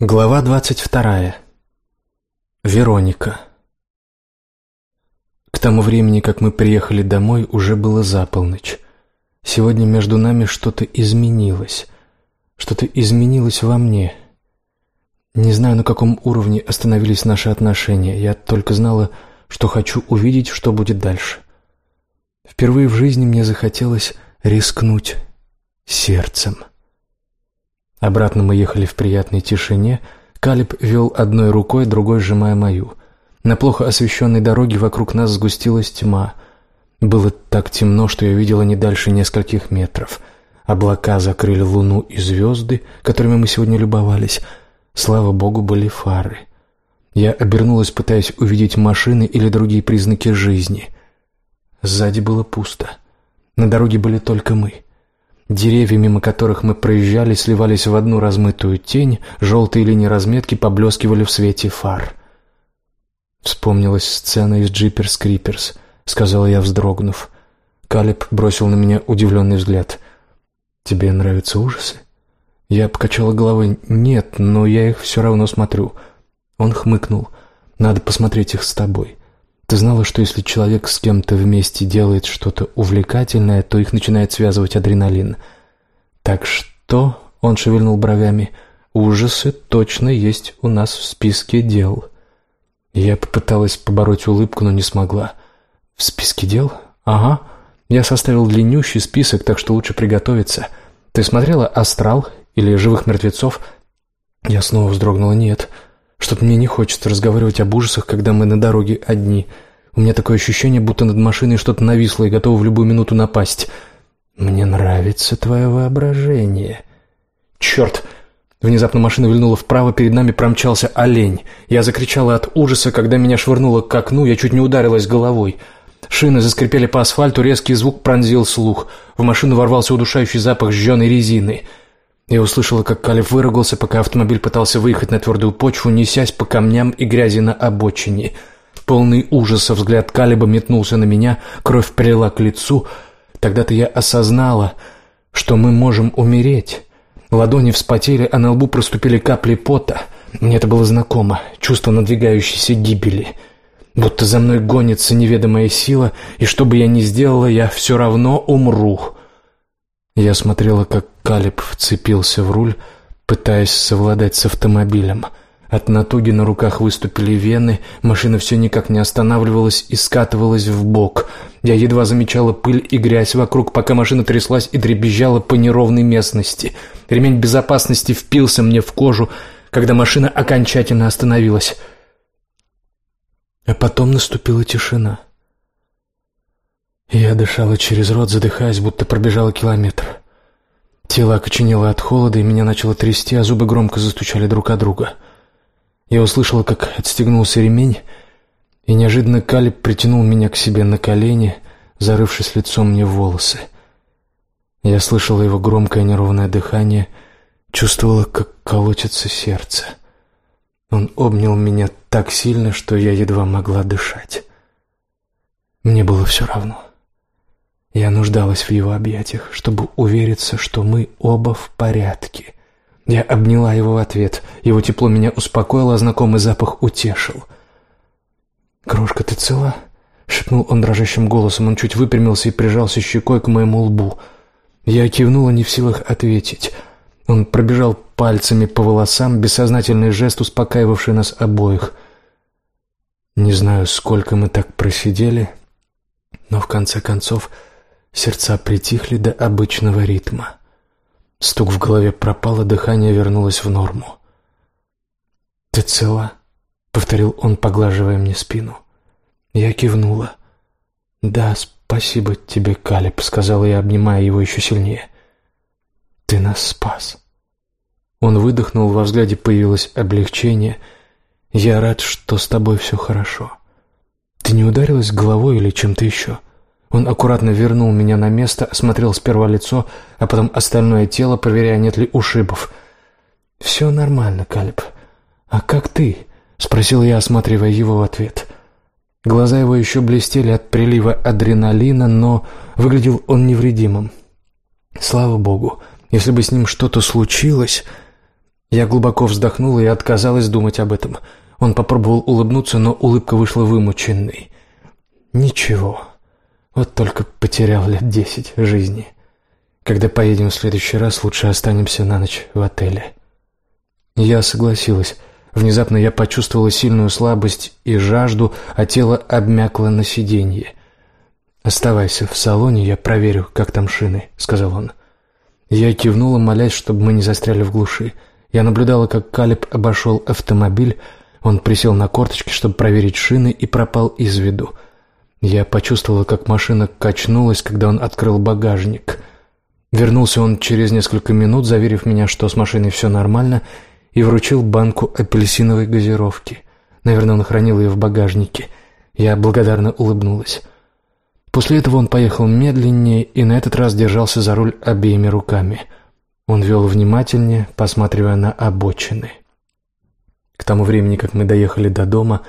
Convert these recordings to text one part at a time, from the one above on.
Глава двадцать вторая. Вероника. К тому времени, как мы приехали домой, уже было за полночь. Сегодня между нами что-то изменилось. Что-то изменилось во мне. Не знаю, на каком уровне остановились наши отношения. Я только знала, что хочу увидеть, что будет дальше. Впервые в жизни мне захотелось рискнуть сердцем. Обратно мы ехали в приятной тишине. Калиб вел одной рукой, другой сжимая мою. На плохо освещенной дороге вокруг нас сгустилась тьма. Было так темно, что я видела не дальше нескольких метров. Облака закрыли луну и звезды, которыми мы сегодня любовались. Слава богу, были фары. Я обернулась, пытаясь увидеть машины или другие признаки жизни. Сзади было пусто. На дороге были только мы. Деревья, мимо которых мы проезжали, сливались в одну размытую тень, желтые линии разметки поблескивали в свете фар. Вспомнилась сцена из «Джиперс Криперс», — сказала я, вздрогнув. Калеб бросил на меня удивленный взгляд. «Тебе нравятся ужасы?» Я покачала головой. «Нет, но я их все равно смотрю». Он хмыкнул. «Надо посмотреть их с тобой. Ты знала, что если человек с кем-то вместе делает что-то увлекательное, то их начинает связывать адреналин? Так что, он шевельнул бровями, ужасы точно есть у нас в списке дел. Я попыталась побороть улыбку, но не смогла. В списке дел? Ага. Я составил длиннющий список, так что лучше приготовиться. Ты смотрела «Астрал» или «Живых мертвецов»? Я снова вздрогнула. Нет. Что-то мне не хочется разговаривать об ужасах, когда мы на дороге одни. У меня такое ощущение, будто над машиной что-то нависло и готово в любую минуту напасть. Мне нравится твое воображение. Черт! Внезапно машина вильнула вправо, перед нами промчался олень. Я закричала от ужаса, когда меня швырнуло к окну, я чуть не ударилась головой. Шины заскрипели по асфальту, резкий звук пронзил слух. В машину ворвался удушающий запах сжженной резины. Я услышала, как Калиф выругался, пока автомобиль пытался выехать на твердую почву, несясь по камням и грязи на обочине. Полный ужаса взгляд Калиба метнулся на меня, кровь прилила к лицу. Тогда-то я осознала, что мы можем умереть. Ладони вспотели, а на лбу проступили капли пота. Мне это было знакомо, чувство надвигающейся гибели. Будто за мной гонится неведомая сила, и что бы я ни сделала, я все равно умру. Я смотрела, как Калиб вцепился в руль, пытаясь совладать с автомобилем. От натуги на руках выступили вены, машина все никак не останавливалась и скатывалась в бок. Я едва замечала пыль и грязь вокруг, пока машина тряслась и дребезжала по неровной местности. Ремень безопасности впился мне в кожу, когда машина окончательно остановилась. А потом наступила тишина. Я дышала через рот, задыхаясь, будто пробежала километр. Тело окоченело от холода, и меня начало трясти, а зубы громко застучали друг о друга. Я услышала, как отстегнулся ремень, и неожиданно Калиб притянул меня к себе на колени, зарывшись лицом мне в волосы. Я слышала его громкое неровное дыхание, чувствовала, как колотится сердце. Он обнял меня так сильно, что я едва могла дышать. Мне было все равно. Я нуждалась в его объятиях, чтобы увериться, что мы оба в порядке. Я обняла его в ответ. Его тепло меня успокоило, а знакомый запах утешил. «Крошка, ты цела?» — шепнул он дрожащим голосом. Он чуть выпрямился и прижался щекой к моему лбу. Я кивнула, не в силах ответить. Он пробежал пальцами по волосам, бессознательный жест, успокаивавший нас обоих. Не знаю, сколько мы так просидели, но в конце концов Сердца притихли до обычного ритма. Стук в голове пропал, а дыхание вернулось в норму. «Ты цела?» — повторил он, поглаживая мне спину. Я кивнула. «Да, спасибо тебе, Калеб», — сказала я, обнимая его еще сильнее. «Ты нас спас». Он выдохнул, во взгляде появилось облегчение. «Я рад, что с тобой все хорошо. Ты не ударилась головой или чем-то еще?» Он аккуратно вернул меня на место, осмотрел сперва лицо, а потом остальное тело, проверяя, нет ли ушибов. «Все нормально, Калиб. А как ты?» — спросил я, осматривая его в ответ. Глаза его еще блестели от прилива адреналина, но выглядел он невредимым. Слава богу, если бы с ним что-то случилось... Я глубоко вздохнула и отказалась думать об этом. Он попробовал улыбнуться, но улыбка вышла вымученной. «Ничего. Вот только потерял лет десять жизни. Когда поедем в следующий раз, лучше останемся на ночь в отеле». Я согласилась. Внезапно я почувствовала сильную слабость и жажду, а тело обмякло на сиденье. «Оставайся в салоне, я проверю, как там шины», — сказал он. Я кивнула, молясь, чтобы мы не застряли в глуши. Я наблюдала, как Калиб обошел автомобиль. Он присел на корточки, чтобы проверить шины, и пропал из виду. Я почувствовала, как машина качнулась, когда он открыл багажник. Вернулся он через несколько минут, заверив меня, что с машиной все нормально, и вручил банку апельсиновой газировки. Наверное, он хранил ее в багажнике. Я благодарно улыбнулась. После этого он поехал медленнее и на этот раз держался за руль обеими руками. Он вел внимательнее, посматривая на обочины. К тому времени, как мы доехали до дома,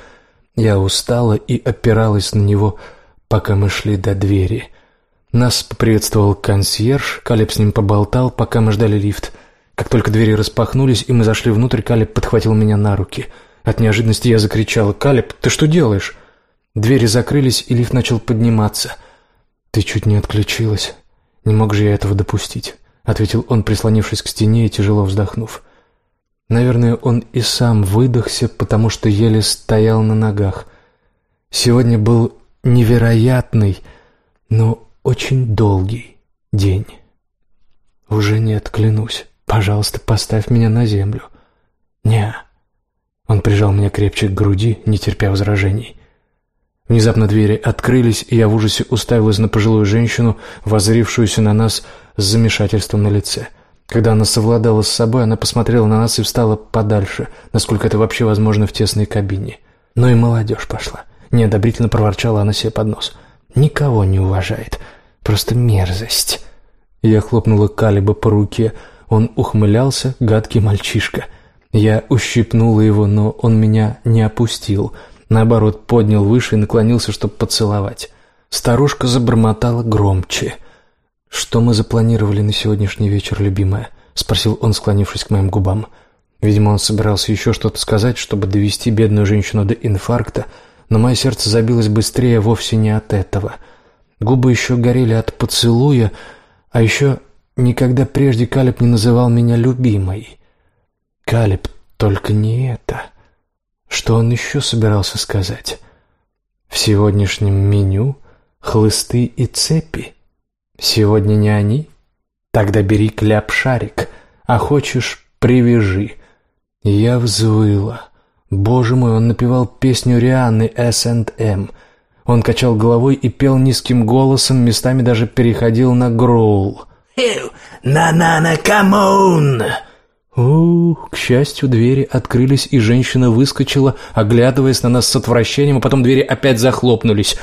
я устала и опиралась на него, пока мы шли до двери. Нас поприветствовал консьерж, Калеб с ним поболтал, пока мы ждали лифт. Как только двери распахнулись, и мы зашли внутрь, Калеб подхватил меня на руки. От неожиданности я закричала «Калеб, ты что делаешь?» Двери закрылись, и лифт начал подниматься. «Ты чуть не отключилась. Не мог же я этого допустить», — ответил он, прислонившись к стене и тяжело вздохнув. Наверное, он и сам выдохся, потому что еле стоял на ногах. Сегодня был невероятный, но очень долгий день. «Уже нет, клянусь. Пожалуйста, поставь меня на землю». «Не». Он прижал меня крепче к груди, не терпя возражений. Внезапно двери открылись, и я в ужасе уставилась на пожилую женщину, воззрившуюся на нас с замешательством на лице. Когда она совладала с собой, она посмотрела на нас и встала подальше, насколько это вообще возможно в тесной кабине. Но «Ну и молодежь пошла. Неодобрительно проворчала она себе под нос. «Никого не уважает. Просто мерзость». Я хлопнула Калиба по руке. Он ухмылялся, гадкий мальчишка. Я ущипнула его, но он меня не опустил — Наоборот, поднял выше и наклонился, чтобы поцеловать. Старушка забормотала громче. «Что мы запланировали на сегодняшний вечер, любимая?» — спросил он, склонившись к моим губам. Видимо, он собирался еще что-то сказать, чтобы довести бедную женщину до инфаркта, но мое сердце забилось быстрее вовсе не от этого. Губы еще горели от поцелуя, а еще никогда прежде Калеб не называл меня любимой. Калеб, только не это. Что он еще собирался сказать? В сегодняшнем меню хлысты и цепи. Сегодня не они? Тогда бери кляп-шарик, а хочешь — привяжи. Я взвыла. Боже мой, он напевал песню Рианны S&M. Он качал головой и пел низким голосом, местами даже переходил на гроул. «Na-na-na, come on!» Ух, к счастью, двери открылись, и женщина выскочила, оглядываясь на нас с отвращением, а потом двери опять захлопнулись.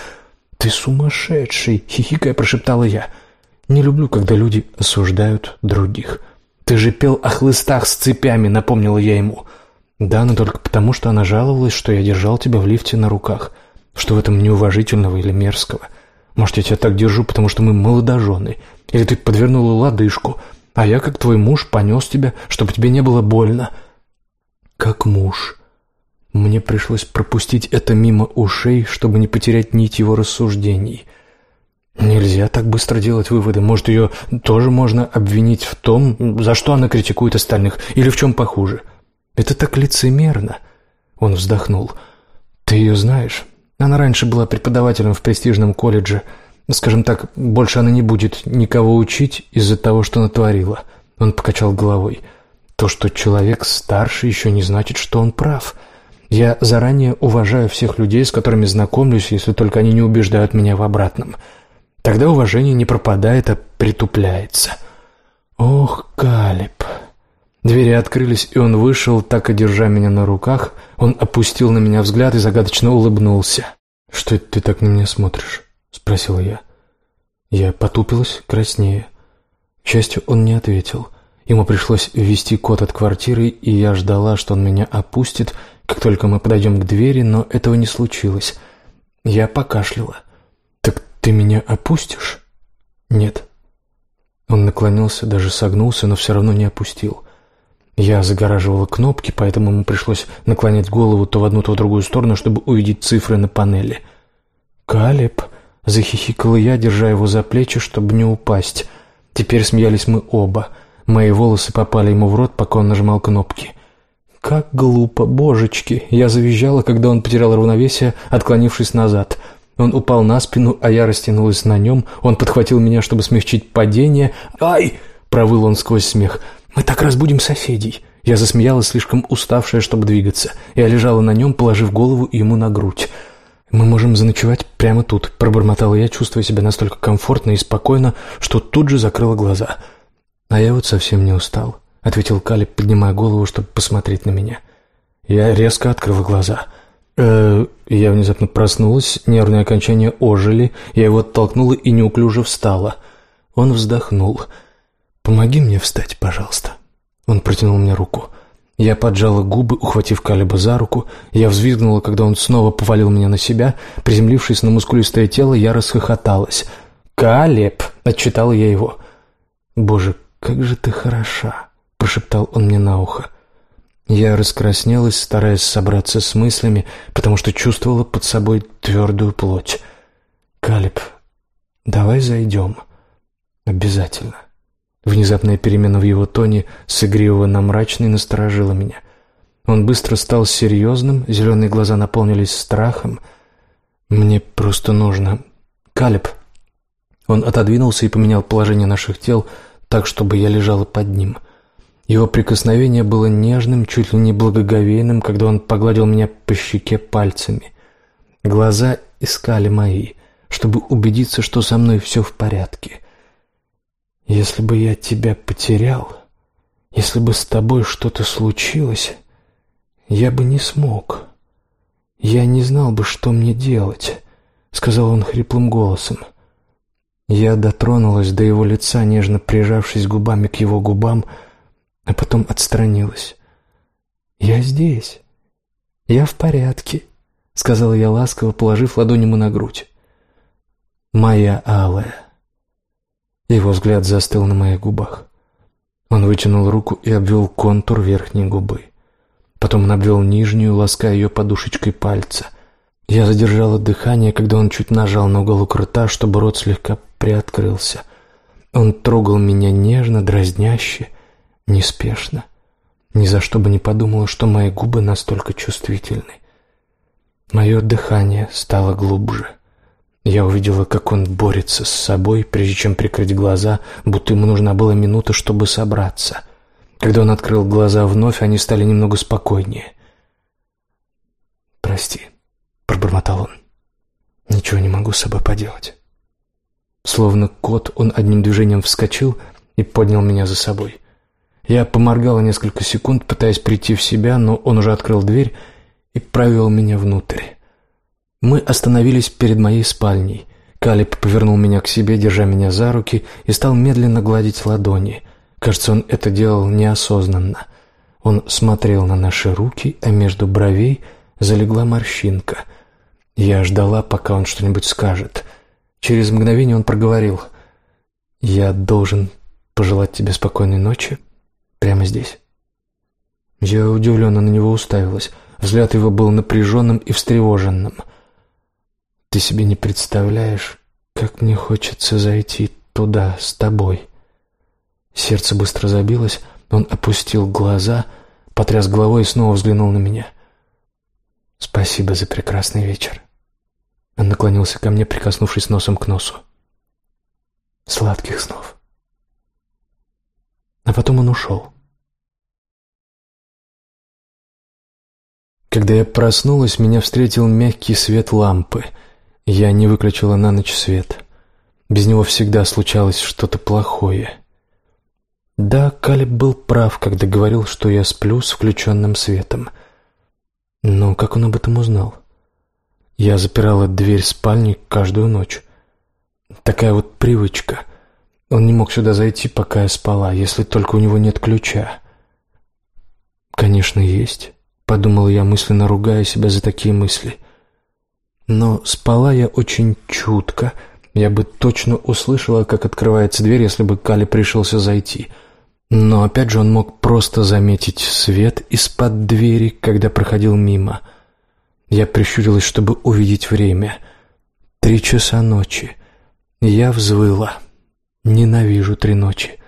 «Ты сумасшедший!» — хихикая прошептала я. «Не люблю, когда люди осуждают других. Ты же пел о хлыстах с цепями», — напомнила я ему. «Да, но только потому, что она жаловалась, что я держал тебя в лифте на руках. Что в этом неуважительного или мерзкого? Может, я тебя так держу, потому что мы молодожены? Или ты подвернула лодыжку?» а я, как твой муж, понес тебя, чтобы тебе не было больно». «Как муж». Мне пришлось пропустить это мимо ушей, чтобы не потерять нить его рассуждений. Нельзя так быстро делать выводы. Может, ее тоже можно обвинить в том, за что она критикует остальных, или в чем похуже. Это так лицемерно. Он вздохнул. Ты ее знаешь? Она раньше была преподавателем в престижном колледже – Скажем так, больше она не будет никого учить из-за того, что натворила. Он покачал головой. То, что человек старше, еще не значит, что он прав. Я заранее уважаю всех людей, с которыми знакомлюсь, если только они не убеждают меня в обратном. Тогда уважение не пропадает, а притупляется. Ох, Калиб. Двери открылись, и он вышел, так и держа меня на руках. Он опустил на меня взгляд и загадочно улыбнулся. «Что это ты так на меня смотришь?» — спросила я. Я потупилась, краснее. К счастью, он не ответил. Ему пришлось ввести код от квартиры, и я ждала, что он меня опустит, как только мы подойдем к двери, но этого не случилось. Я покашляла. «Так ты меня опустишь?» «Нет». Он наклонился, даже согнулся, но все равно не опустил. Я загораживала кнопки, поэтому ему пришлось наклонять голову то в одну, то в другую сторону, чтобы увидеть цифры на панели. «Калеб!» — захихикала я, держа его за плечи, чтобы не упасть. Теперь смеялись мы оба. Мои волосы попали ему в рот, пока он нажимал кнопки. «Как глупо, божечки!» Я завизжала, когда он потерял равновесие, отклонившись назад. Он упал на спину, а я растянулась на нем. Он подхватил меня, чтобы смягчить падение. «Ай!» — провыл он сквозь смех. «Мы так разбудим соседей!» Я засмеялась, слишком уставшая, чтобы двигаться. Я лежала на нем, положив голову ему на грудь. «Мы можем заночевать прямо тут», — пробормотала я, чувствуя себя настолько комфортно и спокойно, что тут же закрыла глаза. «А я вот совсем не устал», — ответил Калиб, поднимая голову, чтобы посмотреть на меня. Я резко открыла глаза. «Э, я внезапно проснулась, нервные окончания ожили, я его оттолкнула и неуклюже встала. Он вздохнул. «Помоги мне встать, пожалуйста». Он протянул мне руку. Я поджала губы, ухватив Калиба за руку. Я взвизгнула, когда он снова повалил меня на себя. Приземлившись на мускулистое тело, я расхохоталась. «Калеб!» — отчитала я его. «Боже, как же ты хороша!» — прошептал он мне на ухо. Я раскраснелась, стараясь собраться с мыслями, потому что чувствовала под собой твердую плоть. «Калеб, давай зайдем. Обязательно». Внезапная перемена в его тоне с игривого на мрачный насторожила меня. Он быстро стал серьезным, зеленые глаза наполнились страхом. «Мне просто нужно...» «Калеб!» Он отодвинулся и поменял положение наших тел так, чтобы я лежала под ним. Его прикосновение было нежным, чуть ли не благоговейным, когда он погладил меня по щеке пальцами. Глаза искали мои, чтобы убедиться, что со мной все в порядке. Если бы я тебя потерял, если бы с тобой что-то случилось, я бы не смог. Я не знал бы, что мне делать, сказал он хриплым голосом. Я дотронулась до его лица, нежно прижавшись губами к его губам, а потом отстранилась. Я здесь. Я в порядке, сказала я ласково, положив ладонь ему на грудь. Моя алая. Его взгляд застыл на моих губах. Он вытянул руку и обвел контур верхней губы. Потом он обвел нижнюю, лаская ее подушечкой пальца. Я задержала дыхание, когда он чуть нажал на уголок рта, чтобы рот слегка приоткрылся. Он трогал меня нежно, дразняще, неспешно. Ни за что бы не подумала, что мои губы настолько чувствительны. Мое дыхание стало глубже. Я увидела, как он борется с собой, прежде чем прикрыть глаза, будто ему нужна была минута, чтобы собраться. Когда он открыл глаза вновь, они стали немного спокойнее. «Прости», — пробормотал он. «Ничего не могу с собой поделать». Словно кот, он одним движением вскочил и поднял меня за собой. Я поморгала несколько секунд, пытаясь прийти в себя, но он уже открыл дверь и провел меня внутрь. Мы остановились перед моей спальней. Калиб повернул меня к себе, держа меня за руки, и стал медленно гладить ладони. Кажется, он это делал неосознанно. Он смотрел на наши руки, а между бровей залегла морщинка. Я ждала, пока он что-нибудь скажет. Через мгновение он проговорил. «Я должен пожелать тебе спокойной ночи прямо здесь». Я удивленно на него уставилась. Взгляд его был напряженным и встревоженным — ты себе не представляешь, как мне хочется зайти туда с тобой. Сердце быстро забилось, он опустил глаза, потряс головой и снова взглянул на меня. Спасибо за прекрасный вечер. Он наклонился ко мне, прикоснувшись носом к носу. Сладких снов. А потом он ушел. Когда я проснулась, меня встретил мягкий свет лампы — я не выключила на ночь свет. Без него всегда случалось что-то плохое. Да, Калиб был прав, когда говорил, что я сплю с включенным светом. Но как он об этом узнал? Я запирала дверь спальни каждую ночь. Такая вот привычка. Он не мог сюда зайти, пока я спала, если только у него нет ключа. Конечно, есть, подумал я, мысленно ругая себя за такие мысли. Но спала я очень чутко. Я бы точно услышала, как открывается дверь, если бы Кали пришелся зайти. Но опять же он мог просто заметить свет из-под двери, когда проходил мимо. Я прищурилась, чтобы увидеть время. Три часа ночи. Я взвыла. Ненавижу три ночи.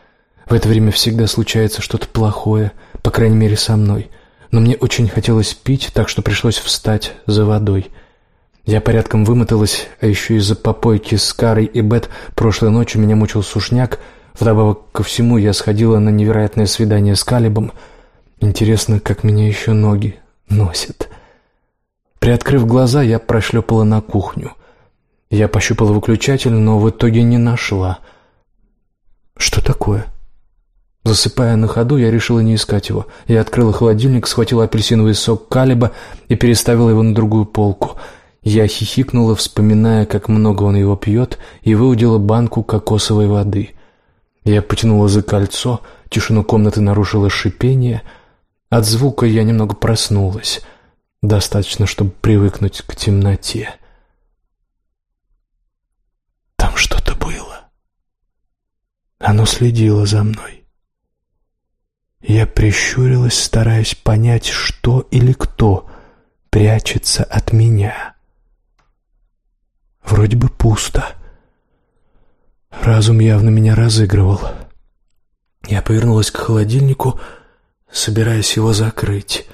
В это время всегда случается что-то плохое, по крайней мере со мной. Но мне очень хотелось пить, так что пришлось встать за водой. Я порядком вымоталась, а еще из-за попойки с Карой и Бет прошлой ночью меня мучил сушняк. Вдобавок ко всему я сходила на невероятное свидание с Калибом. Интересно, как меня еще ноги носят. Приоткрыв глаза, я прошлепала на кухню. Я пощупала выключатель, но в итоге не нашла. Что такое? Засыпая на ходу, я решила не искать его. Я открыла холодильник, схватила апельсиновый сок Калиба и переставила его на другую полку. Я хихикнула, вспоминая, как много он его пьет, и выудила банку кокосовой воды. Я потянула за кольцо, тишину комнаты нарушило шипение. От звука я немного проснулась. Достаточно, чтобы привыкнуть к темноте. Там что-то было. Оно следило за мной. Я прищурилась, стараясь понять, что или кто прячется от меня. Вроде бы пусто. Разум явно меня разыгрывал. Я повернулась к холодильнику, собираясь его закрыть.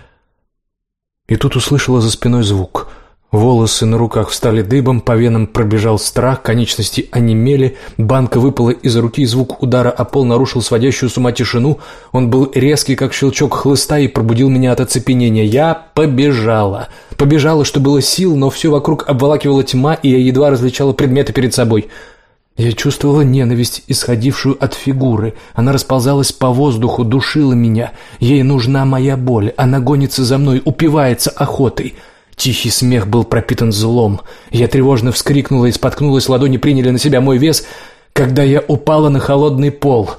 И тут услышала за спиной звук — Волосы на руках встали дыбом, по венам пробежал страх, конечности онемели, банка выпала из руки, звук удара о пол нарушил сводящую с ума тишину. Он был резкий, как щелчок хлыста, и пробудил меня от оцепенения. Я побежала. Побежала, что было сил, но все вокруг обволакивала тьма, и я едва различала предметы перед собой. Я чувствовала ненависть, исходившую от фигуры. Она расползалась по воздуху, душила меня. Ей нужна моя боль. Она гонится за мной, упивается охотой. Тихий смех был пропитан злом. Я тревожно вскрикнула и споткнулась, ладони приняли на себя мой вес, когда я упала на холодный пол.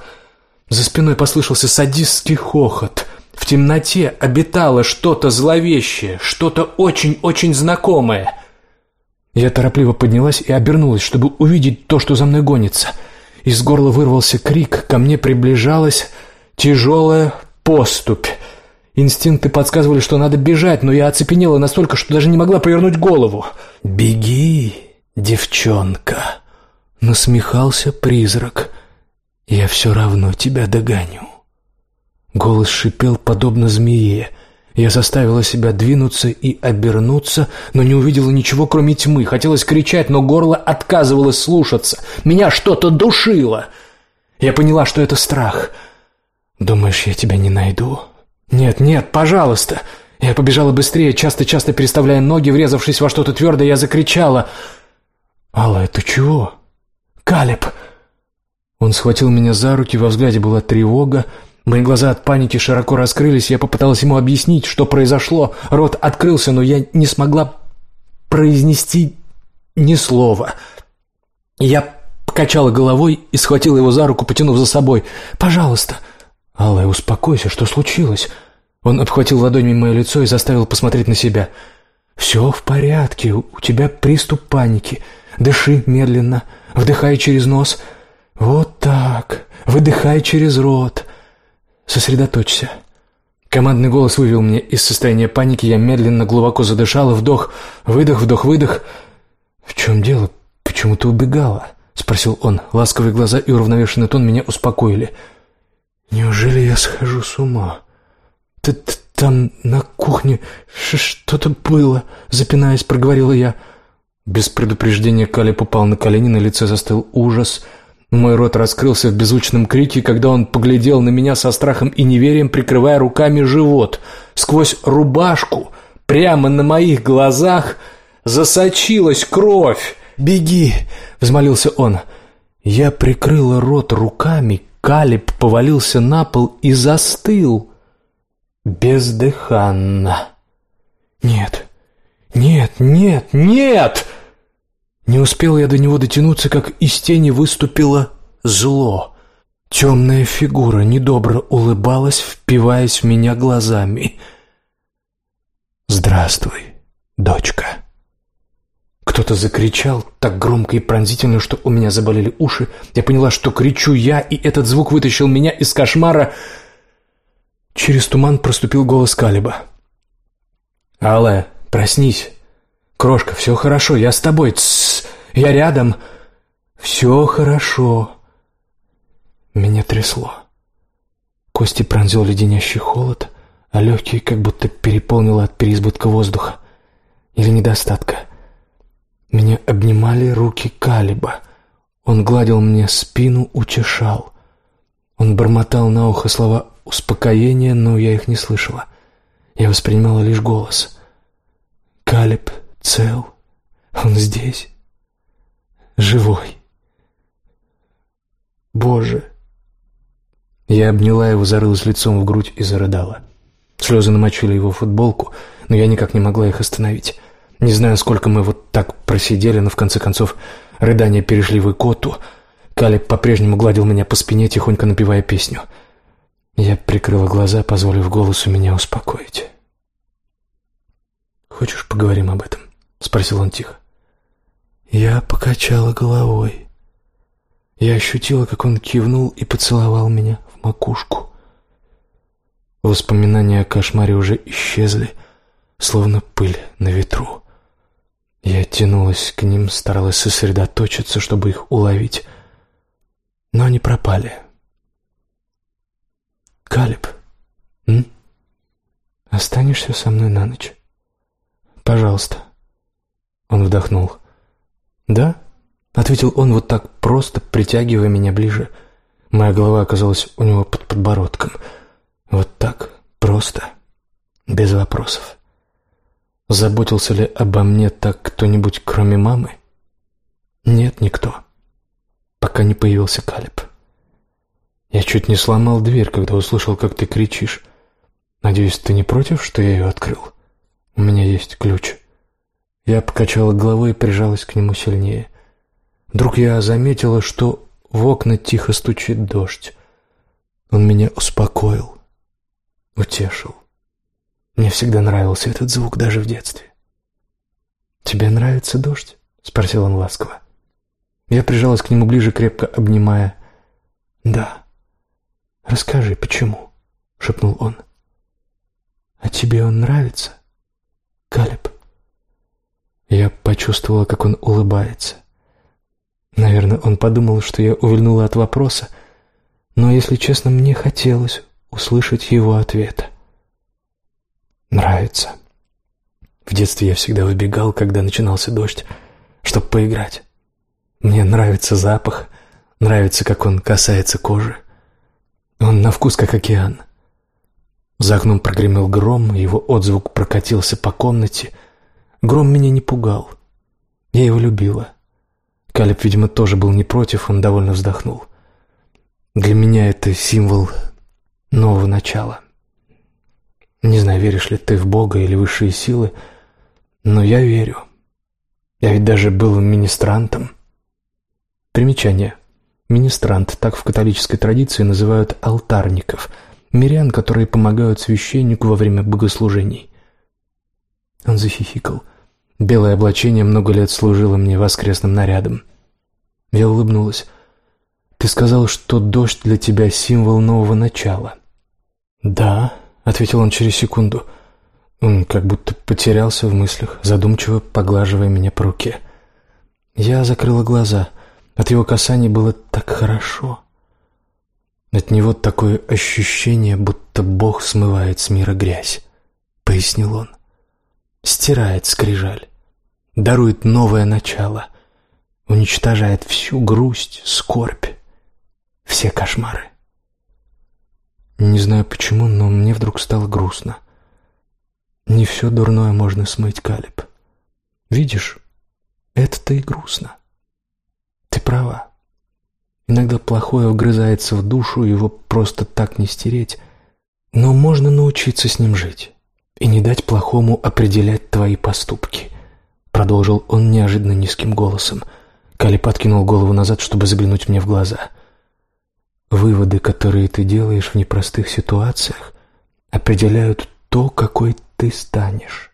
За спиной послышался садистский хохот. В темноте обитало что-то зловещее, что-то очень-очень знакомое. Я торопливо поднялась и обернулась, чтобы увидеть то, что за мной гонится. Из горла вырвался крик, ко мне приближалась тяжелая поступь. Инстинкты подсказывали, что надо бежать, но я оцепенела настолько, что даже не могла повернуть голову. «Беги, девчонка!» Насмехался призрак. «Я все равно тебя догоню». Голос шипел, подобно змее. Я заставила себя двинуться и обернуться, но не увидела ничего, кроме тьмы. Хотелось кричать, но горло отказывалось слушаться. Меня что-то душило. Я поняла, что это страх. «Думаешь, я тебя не найду?» «Нет, нет, пожалуйста!» Я побежала быстрее, часто-часто переставляя ноги, врезавшись во что-то твердое, я закричала. «Алла, это чего?» «Калеб!» Он схватил меня за руки, во взгляде была тревога. Мои глаза от паники широко раскрылись, я попыталась ему объяснить, что произошло. Рот открылся, но я не смогла произнести ни слова. Я покачала головой и схватила его за руку, потянув за собой. «Пожалуйста!» «Аллай, успокойся, что случилось?» Он обхватил ладонями мое лицо и заставил посмотреть на себя. «Все в порядке, у тебя приступ паники. Дыши медленно, вдыхай через нос. Вот так, выдыхай через рот. Сосредоточься». Командный голос вывел меня из состояния паники, я медленно, глубоко задышала, вдох, выдох, вдох, выдох. «В чем дело? Почему ты убегала?» — спросил он. Ласковые глаза и уравновешенный тон меня успокоили. Неужели я схожу с ума? Ты, там на кухне что-то было, запинаясь, проговорила я. Без предупреждения Кали попал на колени, на лице застыл ужас. Мой рот раскрылся в беззвучном крике, когда он поглядел на меня со страхом и неверием, прикрывая руками живот. Сквозь рубашку, прямо на моих глазах, засочилась кровь. «Беги!» — взмолился он. Я прикрыла рот руками, Калиб повалился на пол и застыл. Бездыханно. «Нет, нет, нет, нет!» Не успел я до него дотянуться, как из тени выступило зло. Темная фигура недобро улыбалась, впиваясь в меня глазами. «Здравствуй, дочка». Кто-то закричал так громко и пронзительно, что у меня заболели уши. Я поняла, что кричу я, и этот звук вытащил меня из кошмара. Через туман проступил голос Калиба. «Алле, проснись! Крошка, все хорошо, я с тобой, Тссс, я рядом!» «Все хорошо!» Меня трясло. Кости пронзил леденящий холод, а легкие как будто переполнило от переизбытка воздуха. Или недостатка. Меня обнимали руки Калиба. Он гладил мне спину, утешал. Он бормотал на ухо слова успокоения, но я их не слышала. Я воспринимала лишь голос. «Калиб цел. Он здесь. Живой. Боже, я обняла его, зарылась лицом в грудь и зарыдала. Слезы намочили его футболку, но я никак не могла их остановить. Не знаю, сколько мы вот так просидели, но в конце концов рыдания перешли в икоту. Калиб по-прежнему гладил меня по спине, тихонько напевая песню. Я прикрыла глаза, позволив голосу меня успокоить. «Хочешь, поговорим об этом?» — спросил он тихо. Я покачала головой. Я ощутила, как он кивнул и поцеловал меня макушку. Воспоминания о кошмаре уже исчезли, словно пыль на ветру. Я тянулась к ним, старалась сосредоточиться, чтобы их уловить, но они пропали. «Калиб, м? останешься со мной на ночь? Пожалуйста». Он вдохнул. «Да?» — ответил он вот так просто, притягивая меня ближе — Моя голова оказалась у него под подбородком. Вот так, просто, без вопросов. Заботился ли обо мне так кто-нибудь, кроме мамы? Нет, никто. Пока не появился Калиб. Я чуть не сломал дверь, когда услышал, как ты кричишь. Надеюсь, ты не против, что я ее открыл? У меня есть ключ. Я покачала головой и прижалась к нему сильнее. Вдруг я заметила, что в окна тихо стучит дождь. Он меня успокоил, утешил. Мне всегда нравился этот звук, даже в детстве. «Тебе нравится дождь?» — спросил он ласково. Я прижалась к нему ближе, крепко обнимая. «Да». «Расскажи, почему?» — шепнул он. «А тебе он нравится, Калеб?» Я почувствовала, как он улыбается. Наверное, он подумал, что я увильнула от вопроса, но, если честно, мне хотелось услышать его ответ. «Нравится». В детстве я всегда выбегал, когда начинался дождь, чтобы поиграть. Мне нравится запах, нравится, как он касается кожи. Он на вкус как океан. За окном прогремел гром, его отзвук прокатился по комнате. Гром меня не пугал. Я его любила. Калеб, видимо, тоже был не против, он довольно вздохнул. Для меня это символ нового начала. Знаю, веришь ли ты в Бога или высшие силы, но я верю. Я ведь даже был министрантом. Примечание. Министрант, так в католической традиции называют алтарников, мирян, которые помогают священнику во время богослужений. Он захихикал. Белое облачение много лет служило мне воскресным нарядом. Я улыбнулась. «Ты сказал, что дождь для тебя символ нового начала». «Да», — ответил он через секунду. Он как будто потерялся в мыслях, задумчиво поглаживая меня по руке. Я закрыла глаза. От его касаний было так хорошо. От него такое ощущение, будто Бог смывает с мира грязь, — пояснил он. Стирает скрижаль дарует новое начало, уничтожает всю грусть, скорбь, все кошмары. Не знаю почему, но мне вдруг стало грустно. Не все дурное можно смыть, Калиб. Видишь, это-то и грустно. Ты права. Иногда плохое вгрызается в душу, его просто так не стереть. Но можно научиться с ним жить и не дать плохому определять твои поступки. Продолжил он неожиданно низким голосом. Кали подкинул голову назад, чтобы заглянуть мне в глаза. «Выводы, которые ты делаешь в непростых ситуациях, определяют то, какой ты станешь.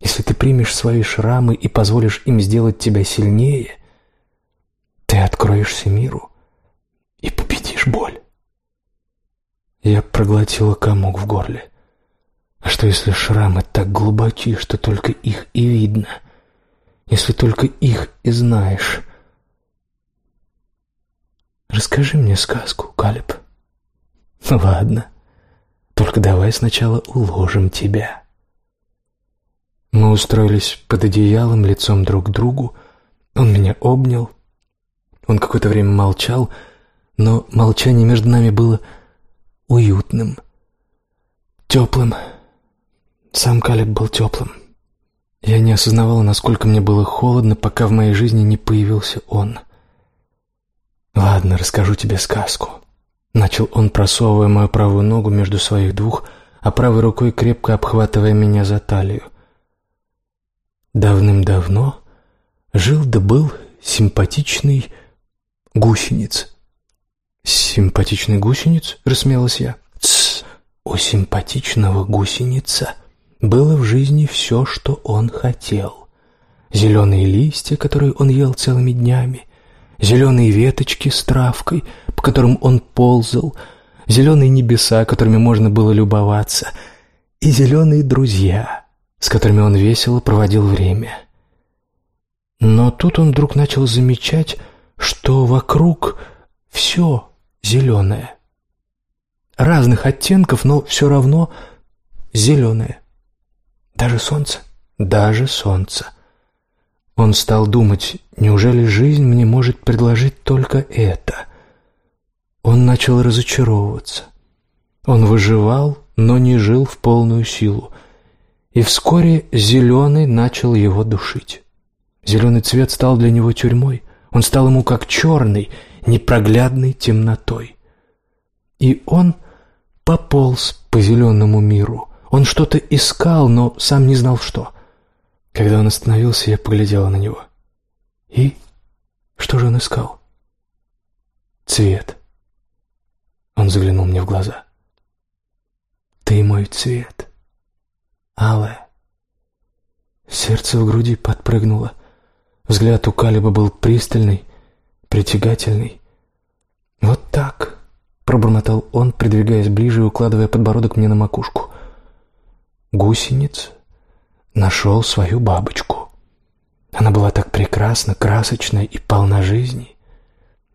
если ты примешь свои шрамы и позволишь им сделать тебя сильнее, ты откроешься миру и победишь боль. Я проглотила комок в горле. А что если шрамы так глубоки, что только их и видно? Если только их и знаешь? Расскажи мне сказку, Калиб. Ладно. Только давай сначала уложим тебя. Мы устроились под одеялом, лицом друг к другу. Он меня обнял. Он какое-то время молчал, но молчание между нами было уютным, теплым. Сам Калеб был теплым. Я не осознавала, насколько мне было холодно, пока в моей жизни не появился он. «Ладно, расскажу тебе сказку», — начал он, просовывая мою правую ногу между своих двух, а правой рукой крепко обхватывая меня за талию. Давным-давно жил да был симпатичный гусениц. «Симпатичный гусениц?» — рассмеялась я. «Тссс! У симпатичного гусеница было в жизни все, что он хотел. Зеленые листья, которые он ел целыми днями, зеленые веточки с травкой, по которым он ползал, зеленые небеса, которыми можно было любоваться, и зеленые друзья, с которыми он весело проводил время. Но тут он вдруг начал замечать, что вокруг все зеленое. Разных оттенков, но все равно зеленое. Даже солнце, даже солнце. Он стал думать, неужели жизнь мне может предложить только это? Он начал разочаровываться. Он выживал, но не жил в полную силу. И вскоре зеленый начал его душить. Зеленый цвет стал для него тюрьмой. Он стал ему как черный, непроглядной темнотой. И он пополз по зеленому миру. Он что-то искал, но сам не знал что. Когда он остановился, я поглядела на него. И что же он искал? Цвет. Он заглянул мне в глаза. Ты мой цвет. Алая. Сердце в груди подпрыгнуло. Взгляд у Калиба был пристальный, притягательный. «Вот так», — пробормотал он, придвигаясь ближе и укладывая подбородок мне на макушку. Гусениц нашел свою бабочку. Она была так прекрасна, красочна и полна жизни.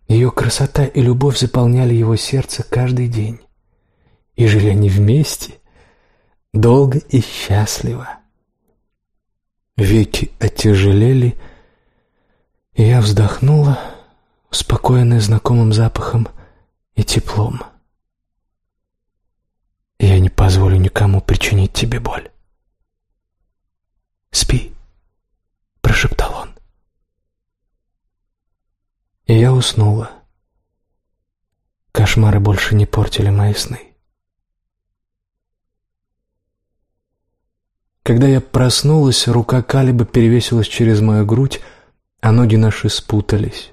Ее красота и любовь заполняли его сердце каждый день. И жили они вместе, долго и счастливо. Веки отяжелели, и я вздохнула, успокоенная знакомым запахом и теплом. Я не позволю никому причинить тебе боль. «Спи», — прошептал он. И я уснула. Кошмары больше не портили мои сны. Когда я проснулась, рука Калиба перевесилась через мою грудь, а ноги наши спутались.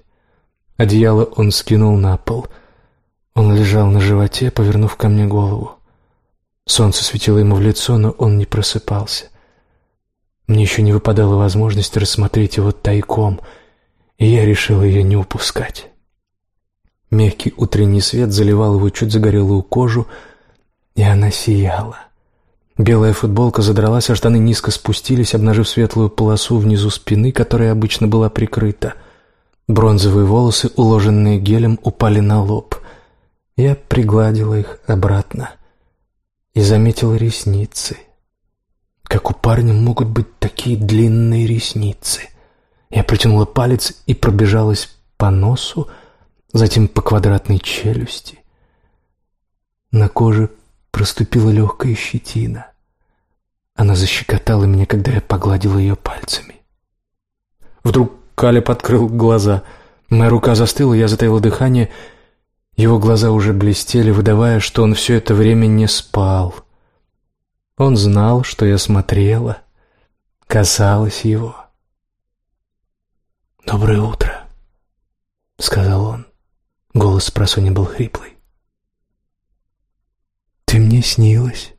Одеяло он скинул на пол. Он лежал на животе, повернув ко мне голову. Солнце светило ему в лицо, но он не просыпался. Мне еще не выпадала возможность рассмотреть его тайком, и я решил ее не упускать. Мягкий утренний свет заливал его чуть загорелую кожу, и она сияла. Белая футболка задралась, а штаны низко спустились, обнажив светлую полосу внизу спины, которая обычно была прикрыта. Бронзовые волосы, уложенные гелем, упали на лоб. Я пригладила их обратно и заметила ресницы. Как у парня могут быть такие длинные ресницы? Я протянула палец и пробежалась по носу, затем по квадратной челюсти. На коже проступила легкая щетина. Она защекотала меня, когда я погладил ее пальцами. Вдруг Калеб открыл глаза. Моя рука застыла, я затаила дыхание. Его глаза уже блестели, выдавая, что он все это время не спал. Он знал, что я смотрела, касалась его. «Доброе утро», — сказал он. Голос просони был хриплый. «Ты мне снилась».